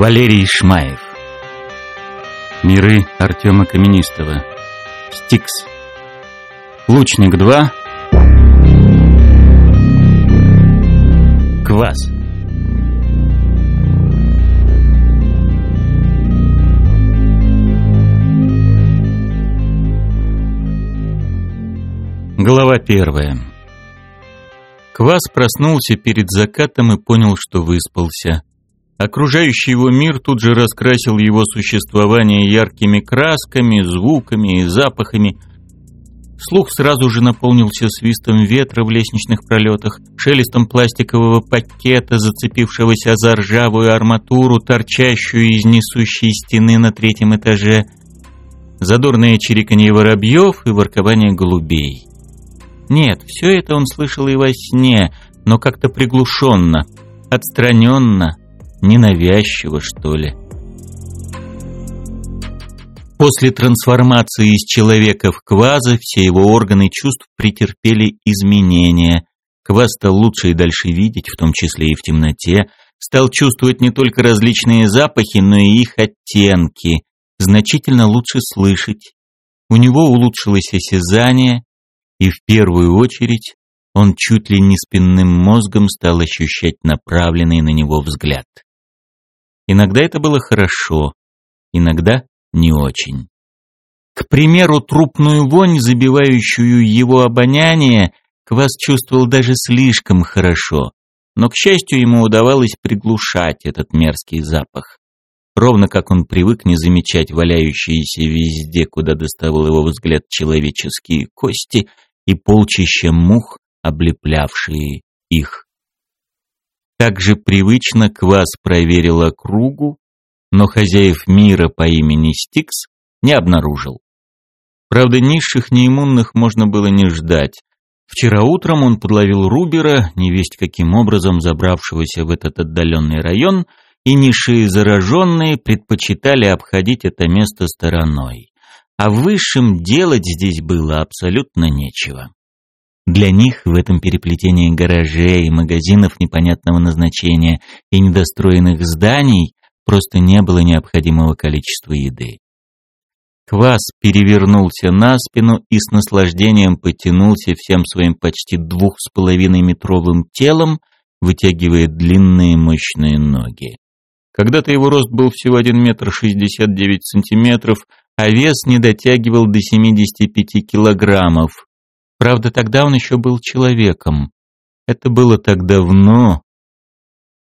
Валерий Шмаев Миры Артема Каменистого. Стикс. Лучник 2 Квас. Глава первая. Квас проснулся перед закатом и понял, что выспался. Окружающий его мир тут же раскрасил его существование яркими красками, звуками и запахами. Слух сразу же наполнился свистом ветра в лестничных пролетах, шелестом пластикового пакета, зацепившегося за ржавую арматуру, торчащую из несущей стены на третьем этаже, задорное чириканье воробьев и воркование голубей. Нет, все это он слышал и во сне, но как-то приглушенно, отстраненно, ненавязчиво, что ли. После трансформации из человека в кваза все его органы чувств претерпели изменения. Кваз стал лучше и дальше видеть, в том числе и в темноте, стал чувствовать не только различные запахи, но и их оттенки, значительно лучше слышать. У него улучшилось осязание, и в первую очередь он чуть ли не спинным мозгом стал ощущать направленный на него взгляд. Иногда это было хорошо, иногда не очень. К примеру, трупную вонь, забивающую его обоняние, Квас чувствовал даже слишком хорошо, но, к счастью, ему удавалось приглушать этот мерзкий запах. Ровно как он привык не замечать валяющиеся везде, куда доставал его взгляд человеческие кости и полчища мух, облеплявшие их. Также привычно Квас проверил округу, но хозяев мира по имени Стикс не обнаружил. Правда, низших неиммунных можно было не ждать. Вчера утром он подловил Рубера, невесть каким образом забравшегося в этот отдаленный район, и низшие зараженные предпочитали обходить это место стороной. А высшим делать здесь было абсолютно нечего. Для них в этом переплетении гаражей, магазинов непонятного назначения и недостроенных зданий просто не было необходимого количества еды. Квас перевернулся на спину и с наслаждением потянулся всем своим почти двух с половиной метровым телом, вытягивая длинные мощные ноги. Когда-то его рост был всего 1 метр 69 сантиметров, а вес не дотягивал до 75 килограммов, Правда, тогда он еще был человеком. Это было так давно.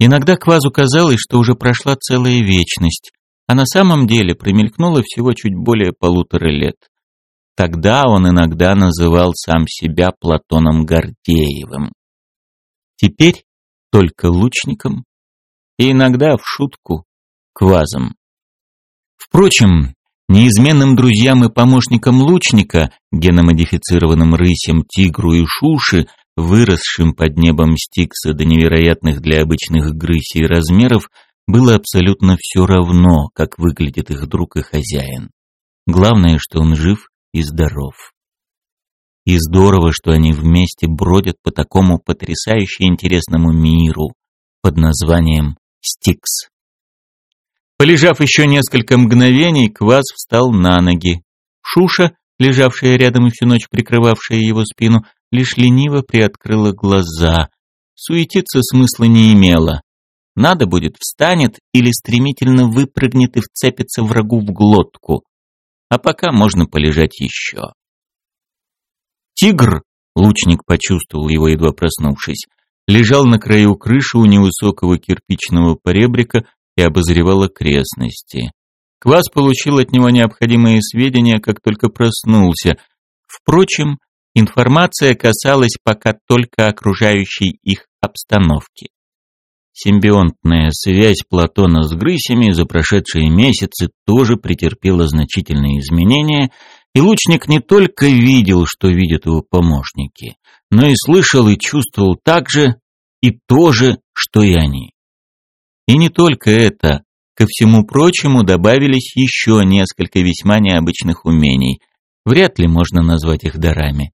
Иногда Квазу казалось, что уже прошла целая вечность, а на самом деле промелькнуло всего чуть более полутора лет. Тогда он иногда называл сам себя Платоном Гордеевым. Теперь только лучником и иногда в шутку квазом. Впрочем, Неизменным друзьям и помощникам лучника, геномодифицированным рысям, тигру и шуши, выросшим под небом Стикса до невероятных для обычных грысей размеров, было абсолютно все равно, как выглядит их друг и хозяин. Главное, что он жив и здоров. И здорово, что они вместе бродят по такому потрясающе интересному миру под названием Стикс. Полежав еще несколько мгновений, Квас встал на ноги. Шуша, лежавшая рядом и всю ночь прикрывавшая его спину, лишь лениво приоткрыла глаза. Суетиться смысла не имело. Надо будет, встанет или стремительно выпрыгнет и вцепится врагу в глотку. А пока можно полежать еще. Тигр, лучник почувствовал его, едва проснувшись, лежал на краю крыши у невысокого кирпичного поребрика, и обозревал окрестности. Квас получил от него необходимые сведения, как только проснулся. Впрочем, информация касалась пока только окружающей их обстановки. Симбионтная связь Платона с грысями за прошедшие месяцы тоже претерпела значительные изменения, и лучник не только видел, что видят его помощники, но и слышал и чувствовал так же и то же, что и они. И не только это. Ко всему прочему добавились еще несколько весьма необычных умений. Вряд ли можно назвать их дарами.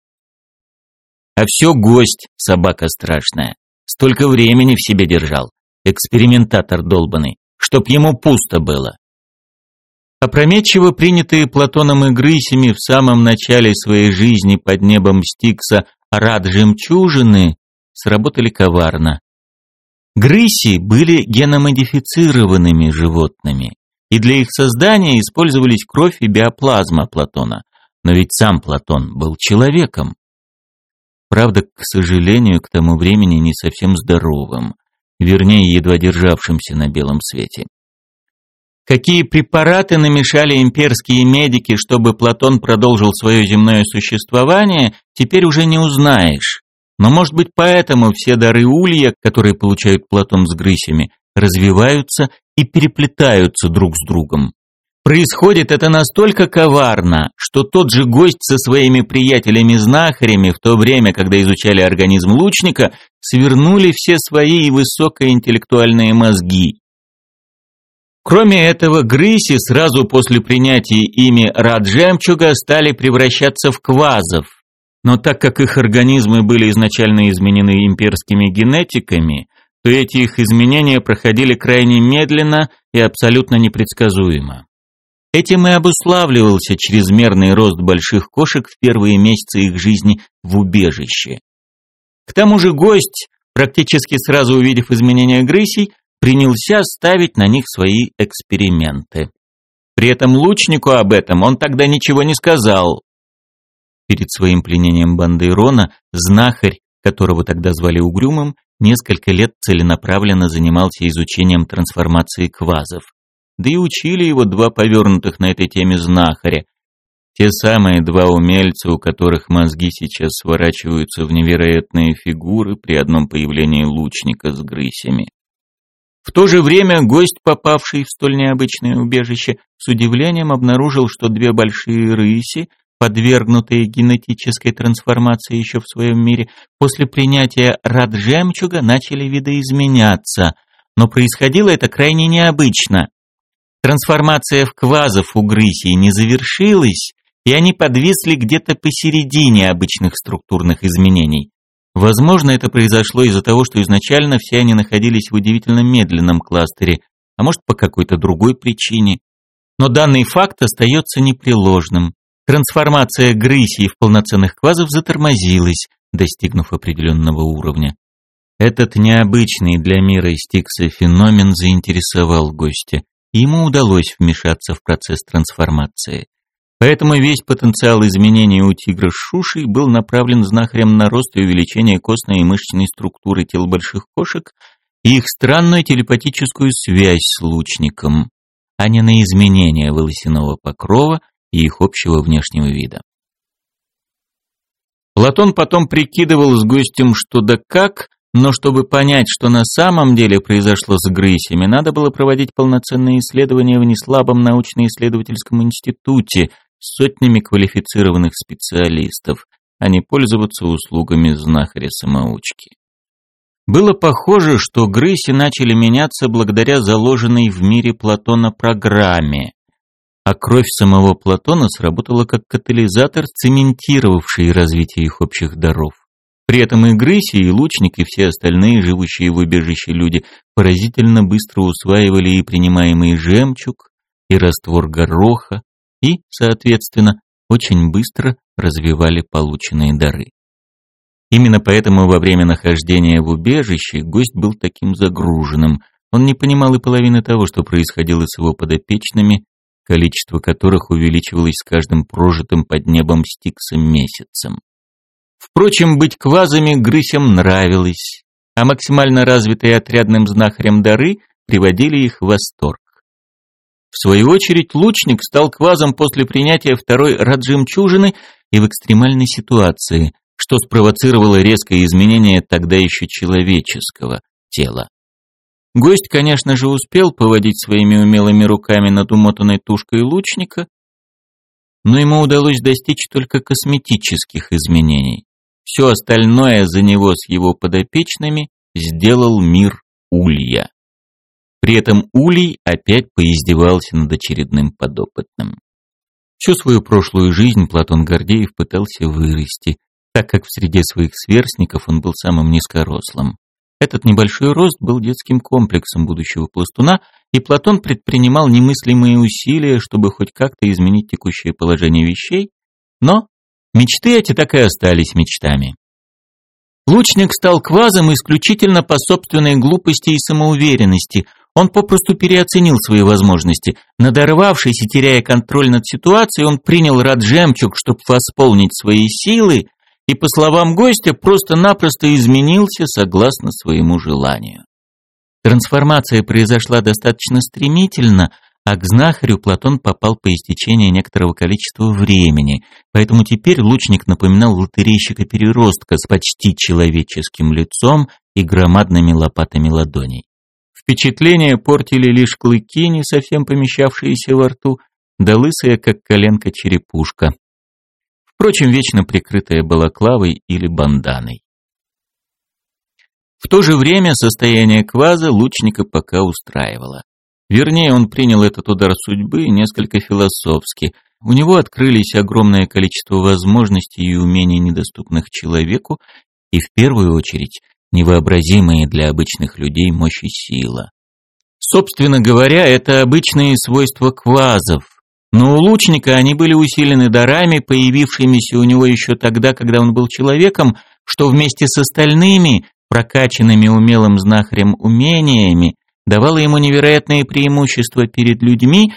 А все гость, собака страшная. Столько времени в себе держал. Экспериментатор долбанный. чтоб ему пусто было. Опрометчиво принятые Платоном и Грысями в самом начале своей жизни под небом Стикса рад жемчужины сработали коварно. Грыси были геномодифицированными животными, и для их создания использовались кровь и биоплазма Платона. Но ведь сам Платон был человеком. Правда, к сожалению, к тому времени не совсем здоровым, вернее, едва державшимся на белом свете. Какие препараты намешали имперские медики, чтобы Платон продолжил свое земное существование, теперь уже не узнаешь. Но, может быть, поэтому все дары улья, которые получают Платон с грысями, развиваются и переплетаются друг с другом. Происходит это настолько коварно, что тот же гость со своими приятелями-знахарями в то время, когда изучали организм лучника, свернули все свои высокоинтеллектуальные мозги Кроме этого, грыси сразу после принятия ими раджемчуга стали превращаться в квазов. Но так как их организмы были изначально изменены имперскими генетиками, то эти их изменения проходили крайне медленно и абсолютно непредсказуемо. Этим и обуславливался чрезмерный рост больших кошек в первые месяцы их жизни в убежище. К тому же гость, практически сразу увидев изменения грысей, принялся ставить на них свои эксперименты. При этом лучнику об этом он тогда ничего не сказал. Перед своим пленением банды знахарь, которого тогда звали Угрюмым, несколько лет целенаправленно занимался изучением трансформации квазов. Да и учили его два повернутых на этой теме знахаря. Те самые два умельца, у которых мозги сейчас сворачиваются в невероятные фигуры при одном появлении лучника с грысями. В то же время гость, попавший в столь необычное убежище, с удивлением обнаружил, что две большие рыси, подвергнутые генетической трансформации еще в своем мире, после принятия рад жемчуга начали видоизменяться, но происходило это крайне необычно. Трансформация в квазов у грысей не завершилась, и они подвисли где-то посередине обычных структурных изменений. Возможно, это произошло из-за того, что изначально все они находились в удивительно медленном кластере, а может по какой-то другой причине. Но данный факт остается непреложным. Трансформация грысей в полноценных квазов затормозилась, достигнув определенного уровня. Этот необычный для мира Стикса феномен заинтересовал гостя, и ему удалось вмешаться в процесс трансформации. Поэтому весь потенциал изменений у тигра с шушей был направлен знахарем на рост и увеличение костной и мышечной структуры тел больших кошек и их странную телепатическую связь с лучником, а не на изменение волосяного покрова и их общего внешнего вида. Платон потом прикидывал с гостем что да как, но чтобы понять, что на самом деле произошло с грысями, надо было проводить полноценные исследования в неслабом научно-исследовательском институте, сотнями квалифицированных специалистов, а не пользоваться услугами знахаря-самоучки. Было похоже, что грыси начали меняться благодаря заложенной в мире Платона программе, а кровь самого Платона сработала как катализатор, цементировавший развитие их общих даров. При этом и грыси, и лучник, и все остальные, живущие в убежище люди, поразительно быстро усваивали и принимаемый жемчуг, и раствор гороха, и, соответственно, очень быстро развивали полученные дары. Именно поэтому во время нахождения в убежище гость был таким загруженным. Он не понимал и половины того, что происходило с его подопечными, количество которых увеличивалось с каждым прожитым под небом стиксом месяцем. Впрочем, быть квазами грысям нравилось, а максимально развитые отрядным знахарем дары приводили их в восторг. В свою очередь, лучник стал квазом после принятия второй раджимчужины и в экстремальной ситуации, что спровоцировало резкое изменение тогда еще человеческого тела. Гость, конечно же, успел поводить своими умелыми руками над умотанной тушкой лучника, но ему удалось достичь только косметических изменений. Все остальное за него с его подопечными сделал мир Улья. При этом Улей опять поиздевался над очередным подопытным. Всю свою прошлую жизнь Платон Гордеев пытался вырасти, так как в среде своих сверстников он был самым низкорослым. Этот небольшой рост был детским комплексом будущего пластуна и Платон предпринимал немыслимые усилия, чтобы хоть как-то изменить текущее положение вещей, но мечты эти так и остались мечтами. Лучник стал квазом исключительно по собственной глупости и самоуверенности. Он попросту переоценил свои возможности. Надорвавшись и теряя контроль над ситуацией, он принял рад жемчуг, чтобы восполнить свои силы, и, по словам гостя, просто-напросто изменился согласно своему желанию. Трансформация произошла достаточно стремительно, а к знахарю Платон попал по истечении некоторого количества времени, поэтому теперь лучник напоминал лотерейщика-переростка с почти человеческим лицом и громадными лопатами ладоней. Впечатление портили лишь клыки, не совсем помещавшиеся во рту, да лысая, как коленка, черепушка. Впрочем, вечно прикрытая балаклавой или банданой. В то же время состояние кваза лучника пока устраивало. Вернее, он принял этот удар судьбы несколько философски. У него открылись огромное количество возможностей и умений, недоступных человеку, и в первую очередь невообразимые для обычных людей мощь и сила. Собственно говоря, это обычные свойства квазов, но у лучника они были усилены дарами, появившимися у него еще тогда, когда он был человеком, что вместе с остальными прокачанными умелым знахарем умениями, давало ему невероятные преимущества перед людьми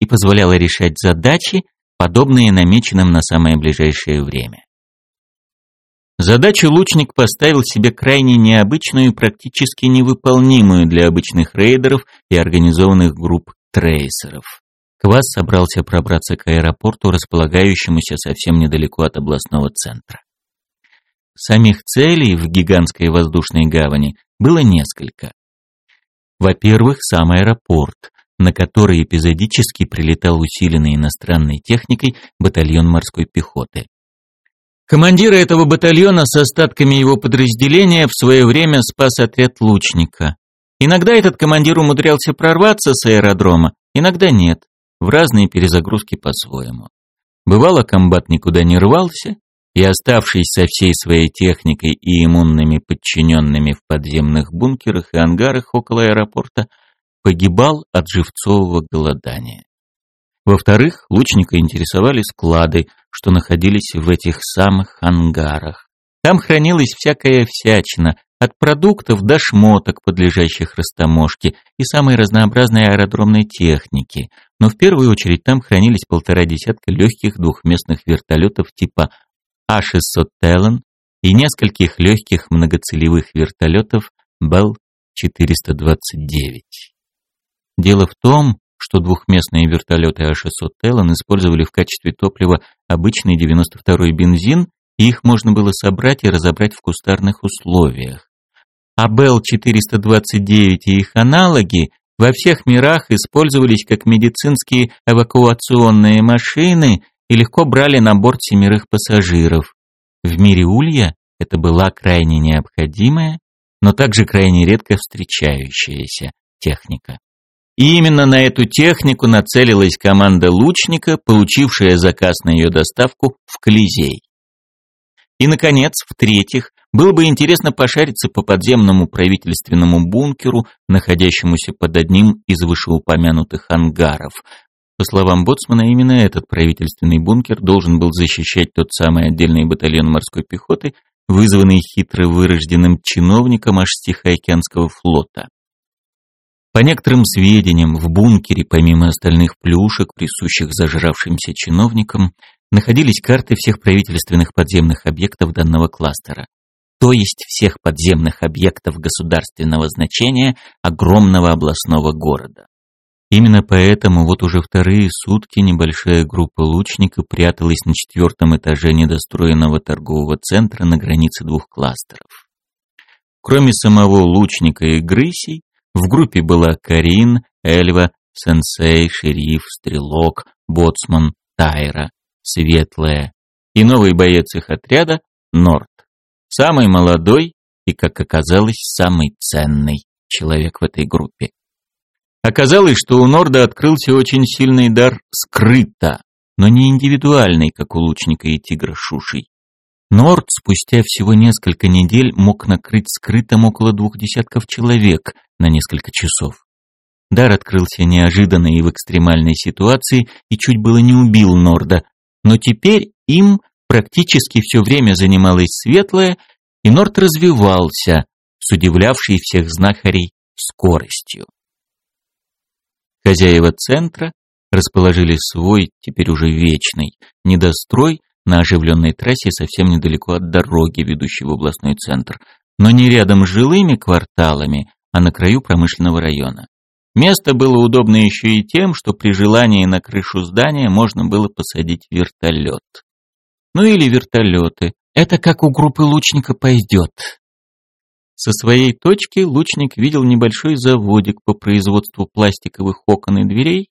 и позволяло решать задачи, подобные намеченным на самое ближайшее время. Задачу лучник поставил себе крайне необычную и практически невыполнимую для обычных рейдеров и организованных групп трейсеров. Квас собрался пробраться к аэропорту, располагающемуся совсем недалеко от областного центра. Самих целей в гигантской воздушной гавани было несколько. Во-первых, сам аэропорт, на который эпизодически прилетал усиленный иностранной техникой батальон морской пехоты. Командира этого батальона с остатками его подразделения в свое время спас отряд лучника. Иногда этот командир умудрялся прорваться с аэродрома, иногда нет, в разные перезагрузки по-своему. Бывало, комбат никуда не рвался, и, оставшись со всей своей техникой и иммунными подчиненными в подземных бункерах и ангарах около аэропорта, погибал от живцового голодания. Во-вторых, лучника интересовали склады, что находились в этих самых ангарах. Там хранилась всякая всячина, от продуктов до шмоток, подлежащих растаможке, и самой разнообразной аэродромной техники. Но в первую очередь там хранились полтора десятка легких двухместных вертолетов типа а-600 Talon и нескольких легких многоцелевых вертолетов Bell-429. Дело в том, что двухместные вертолеты А-600 Talon использовали в качестве топлива обычный 92-й бензин, и их можно было собрать и разобрать в кустарных условиях. А Bell-429 и их аналоги во всех мирах использовались как медицинские эвакуационные машины и легко брали на борт семерых пассажиров. В мире улья это была крайне необходимая, но также крайне редко встречающаяся техника. И именно на эту технику нацелилась команда лучника, получившая заказ на ее доставку в Колизей. И, наконец, в-третьих, было бы интересно пошариться по подземному правительственному бункеру, находящемуся под одним из вышеупомянутых ангаров, по словам Боцмана, именно этот правительственный бункер должен был защищать тот самый отдельный батальон морской пехоты, вызванный хитро вырожденным чиновником аж Тихоокеанского флота. По некоторым сведениям, в бункере, помимо остальных плюшек, присущих зажравшимся чиновникам, находились карты всех правительственных подземных объектов данного кластера, то есть всех подземных объектов государственного значения огромного областного города. Именно поэтому вот уже вторые сутки небольшая группа лучников пряталась на четвертом этаже недостроенного торгового центра на границе двух кластеров. Кроме самого лучника и Грысей, в группе была Карин, Эльва, Сенсей, Шериф, Стрелок, Боцман, Тайра, Светлая и новый боец их отряда Норт. Самый молодой и, как оказалось, самый ценный человек в этой группе. Оказалось, что у Норда открылся очень сильный дар скрыто, но не индивидуальный, как у лучника и тигра Шушей. Норд спустя всего несколько недель мог накрыть скрытым около двух десятков человек на несколько часов. Дар открылся неожиданно и в экстремальной ситуации и чуть было не убил Норда, но теперь им практически все время занималась светлая, и Норд развивался с удивлявшей всех знахарей скоростью. Хозяева центра расположили свой, теперь уже вечный, недострой на оживленной трассе совсем недалеко от дороги, ведущей в областной центр, но не рядом с жилыми кварталами, а на краю промышленного района. Место было удобно еще и тем, что при желании на крышу здания можно было посадить вертолет. Ну или вертолеты. Это как у группы лучника пойдет. Со своей точки лучник видел небольшой заводик по производству пластиковых окон и дверей,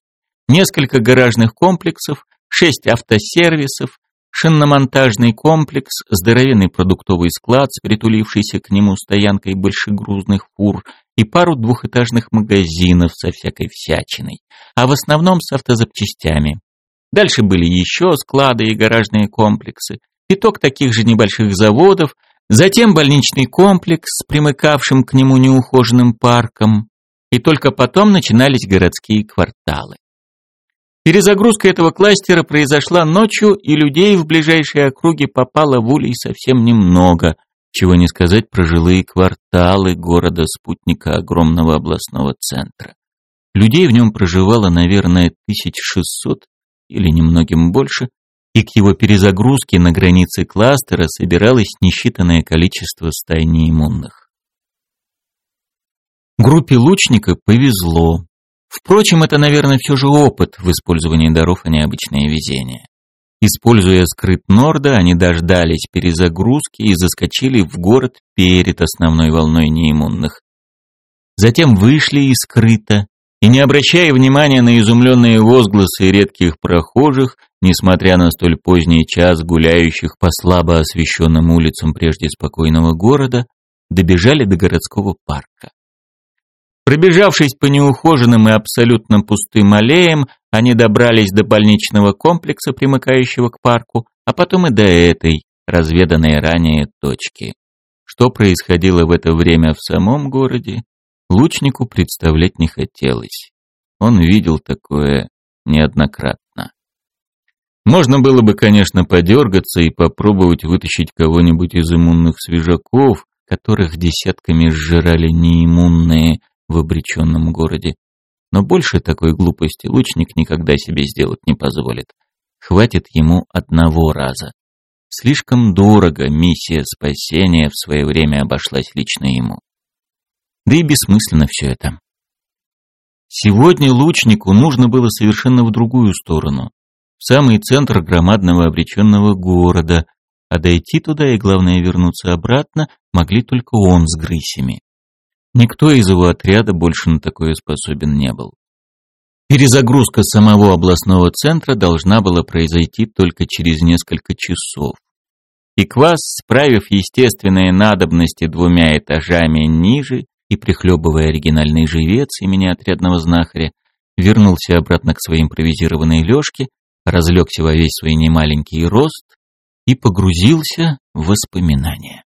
несколько гаражных комплексов, шесть автосервисов, шиномонтажный комплекс, здоровенный продуктовый склад с притулившейся к нему стоянкой большегрузных фур и пару двухэтажных магазинов со всякой всячиной, а в основном с автозапчастями. Дальше были еще склады и гаражные комплексы, пяток таких же небольших заводов, затем больничный комплекс с примыкавшим к нему неухоженным парком, и только потом начинались городские кварталы. Перезагрузка этого кластера произошла ночью, и людей в ближайшие округи попало в улей совсем немного – чего не сказать про жилые кварталы города-спутника огромного областного центра. Людей в нем проживало, наверное, 1600 или немногим больше, и к его перезагрузке на границе кластера собиралось несчитанное количество стай неиммунных. Группе лучника повезло. Впрочем, это, наверное, все же опыт в использовании даров, а не обычное везение. Используя скрыт Норда, они дождались перезагрузки и заскочили в город перед основной волной неиммунных. Затем вышли из скрыта и, не обращая внимания на изумленные возгласы редких прохожих, несмотря на столь поздний час гуляющих по слабо освещенным улицам прежде спокойного города, добежали до городского парка. Пробежавшись по неухоженным и абсолютно пустым аллеям, они добрались до больничного комплекса, примыкающего к парку, а потом и до этой, разведанной ранее точки. Что происходило в это время в самом городе, лучнику представлять не хотелось. Он видел такое неоднократно. Можно было бы, конечно, подергаться и попробовать вытащить кого-нибудь из иммунных свежаков, которых десятками сжирали неиммунные в обреченном городе. Но больше такой глупости лучник никогда себе сделать не позволит. Хватит ему одного раза. Слишком дорого миссия спасения в свое время обошлась лично ему. Да и бессмысленно все это. Сегодня лучнику нужно было совершенно в другую сторону, в самый центр громадного обреченного города, а дойти туда и, главное, вернуться обратно могли только он с грысями. Никто из его отряда больше на такое способен не был. Перезагрузка самого областного центра должна была произойти только через несколько часов. И Квас, справив естественные надобности двумя этажами ниже и прихлебывая оригинальный живец имени отрядного знахаря, вернулся обратно к своей импровизированной лёжке, разлегся во весь свой немаленький рост и погрузился в воспоминания.